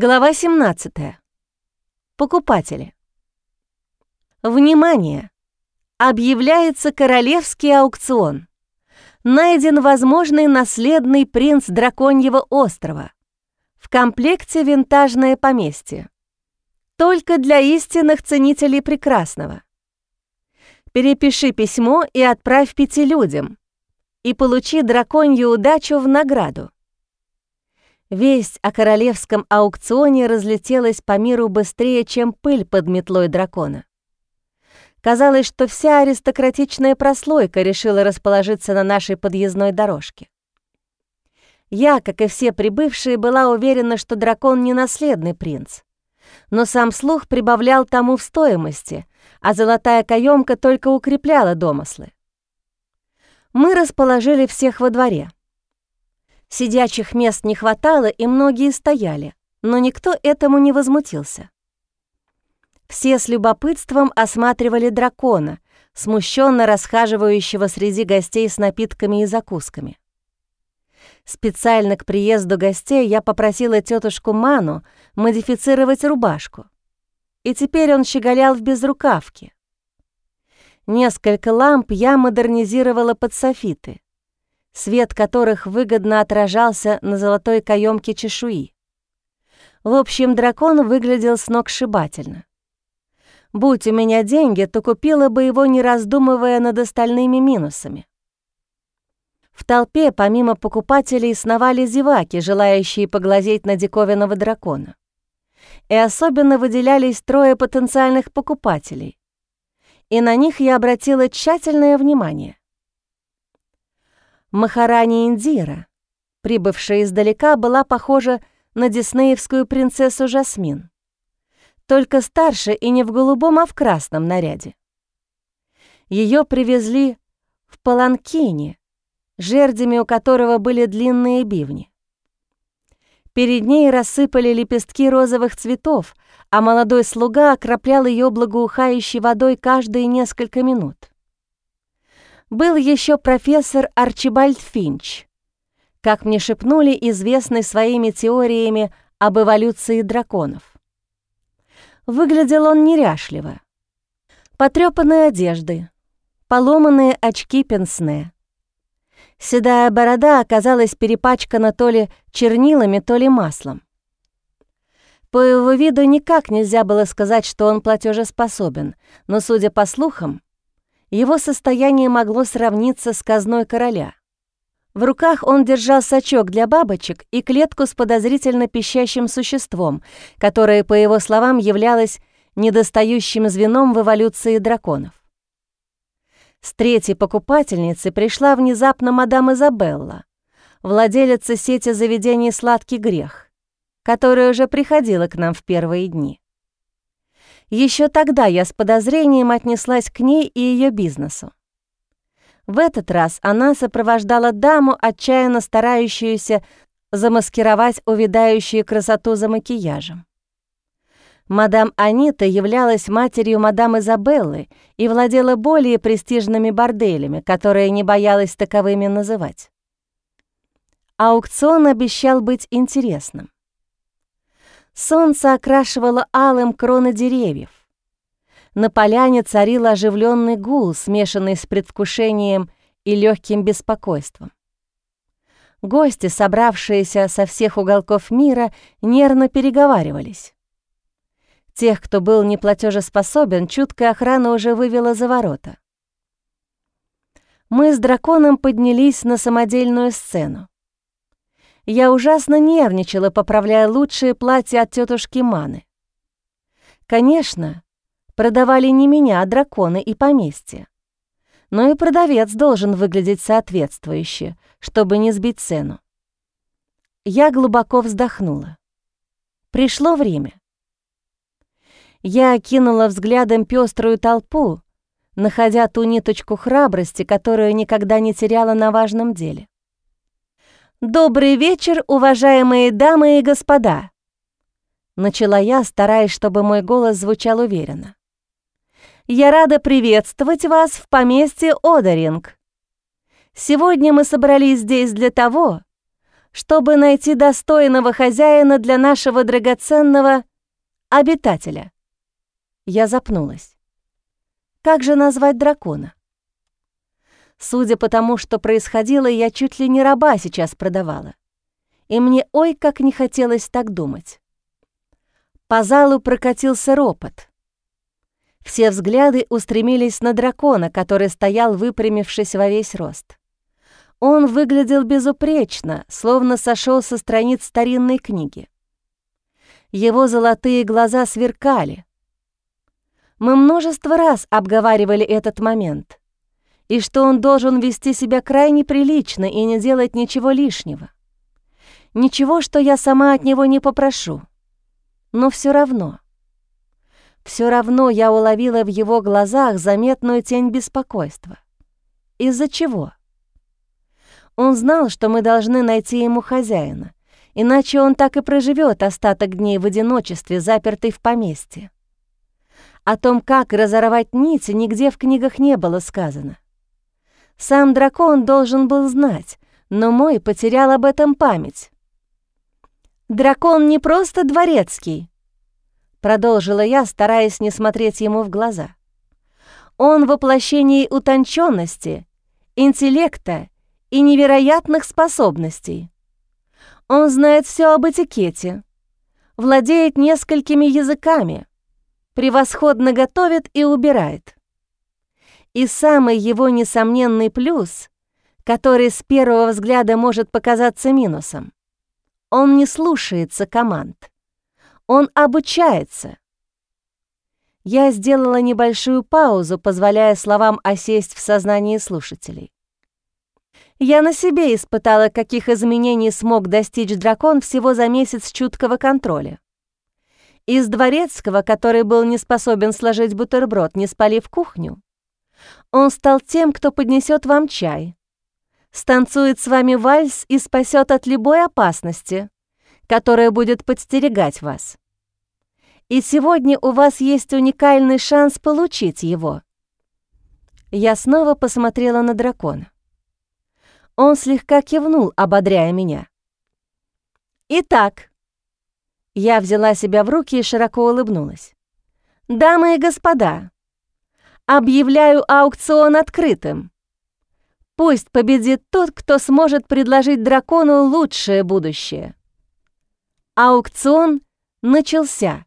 Глава 17. Покупатели. Внимание! Объявляется королевский аукцион. Найден возможный наследный принц Драконьего острова. В комплекте винтажное поместье. Только для истинных ценителей прекрасного. Перепиши письмо и отправь пяти людям. И получи драконью удачу в награду. Весть о королевском аукционе разлетелась по миру быстрее, чем пыль под метлой дракона. Казалось, что вся аристократичная прослойка решила расположиться на нашей подъездной дорожке. Я, как и все прибывшие, была уверена, что дракон не наследный принц. Но сам слух прибавлял тому в стоимости, а золотая каемка только укрепляла домыслы. Мы расположили всех во дворе — Сидячих мест не хватало, и многие стояли, но никто этому не возмутился. Все с любопытством осматривали дракона, смущенно расхаживающего среди гостей с напитками и закусками. Специально к приезду гостей я попросила тетушку Ману модифицировать рубашку. И теперь он щеголял в безрукавке. Несколько ламп я модернизировала под софиты свет которых выгодно отражался на золотой каемке чешуи. В общем, дракон выглядел сногсшибательно. Будь у меня деньги, то купила бы его, не раздумывая над остальными минусами. В толпе, помимо покупателей, сновали зеваки, желающие поглазеть на диковинного дракона. И особенно выделялись трое потенциальных покупателей. И на них я обратила тщательное внимание. Махарани Индира, прибывшая издалека, была похожа на диснеевскую принцессу Жасмин, только старше и не в голубом, а в красном наряде. Ее привезли в Паланкине, жердями у которого были длинные бивни. Перед ней рассыпали лепестки розовых цветов, а молодой слуга окроплял ее благоухающей водой каждые несколько минут был еще профессор Арчибальд Финч, как мне шепнули, известный своими теориями об эволюции драконов. Выглядел он неряшливо. Потрёпанные одежды, поломанные очки пенсне. Седая борода оказалась перепачкана то ли чернилами, то ли маслом. По его виду никак нельзя было сказать, что он платежеспособен, но, судя по слухам, его состояние могло сравниться с казной короля. В руках он держал сачок для бабочек и клетку с подозрительно пищащим существом, которое, по его словам, являлось недостающим звеном в эволюции драконов. С третьей покупательницы пришла внезапно мадам Изабелла, владелица сети заведений «Сладкий грех», которая уже приходила к нам в первые дни. Еще тогда я с подозрением отнеслась к ней и ее бизнесу. В этот раз она сопровождала даму, отчаянно старающуюся замаскировать увядающую красоту за макияжем. Мадам Анита являлась матерью мадам Изабеллы и владела более престижными борделями, которые не боялась таковыми называть. Аукцион обещал быть интересным. Солнце окрашивало алым кроны деревьев. На поляне царил оживленный гул, смешанный с предвкушением и легким беспокойством. Гости, собравшиеся со всех уголков мира, нервно переговаривались. Тех, кто был неплатежеспособен, чуткая охрана уже вывела за ворота. Мы с драконом поднялись на самодельную сцену. Я ужасно нервничала, поправляя лучшие платья от тетушки Маны. Конечно, продавали не меня, а драконы и поместье. Но и продавец должен выглядеть соответствующе, чтобы не сбить цену. Я глубоко вздохнула. Пришло время. Я окинула взглядом пеструю толпу, находя ту ниточку храбрости, которую никогда не теряла на важном деле. «Добрый вечер, уважаемые дамы и господа!» Начала я, стараясь, чтобы мой голос звучал уверенно. «Я рада приветствовать вас в поместье Одаринг. Сегодня мы собрались здесь для того, чтобы найти достойного хозяина для нашего драгоценного обитателя. Я запнулась. Как же назвать дракона? Судя по тому, что происходило, я чуть ли не раба сейчас продавала. И мне ой как не хотелось так думать. По залу прокатился ропот. Все взгляды устремились на дракона, который стоял, выпрямившись во весь рост. Он выглядел безупречно, словно сошел со страниц старинной книги. Его золотые глаза сверкали. Мы множество раз обговаривали этот момент, и что он должен вести себя крайне прилично и не делать ничего лишнего. Ничего, что я сама от него не попрошу. Но все равно. Все равно я уловила в его глазах заметную тень беспокойства. Из-за чего? Он знал, что мы должны найти ему хозяина, иначе он так и проживет остаток дней в одиночестве, запертый в поместье. О том, как разорвать нити, нигде в книгах не было сказано. Сам дракон должен был знать, но мой потерял об этом память. «Дракон не просто дворецкий», — продолжила я, стараясь не смотреть ему в глаза. «Он воплощение утонченности, интеллекта и невероятных способностей. Он знает все об этикете, владеет несколькими языками, превосходно готовит и убирает. И самый его несомненный плюс, который с первого взгляда может показаться минусом, он не слушается команд. Он обучается. Я сделала небольшую паузу, позволяя словам осесть в сознании слушателей. Я на себе испытала, каких изменений смог достичь дракон всего за месяц чуткого контроля. Из дворецкого, который был не способен сложить бутерброд, не спалив кухню, он стал тем, кто поднесет вам чай, станцует с вами вальс и спасет от любой опасности, которая будет подстерегать вас. И сегодня у вас есть уникальный шанс получить его. Я снова посмотрела на дракона. Он слегка кивнул, ободряя меня. «Итак», я взяла себя в руки и широко улыбнулась. «Дамы и господа, объявляю аукцион открытым. Пусть победит тот, кто сможет предложить дракону лучшее будущее. Аукцион начался.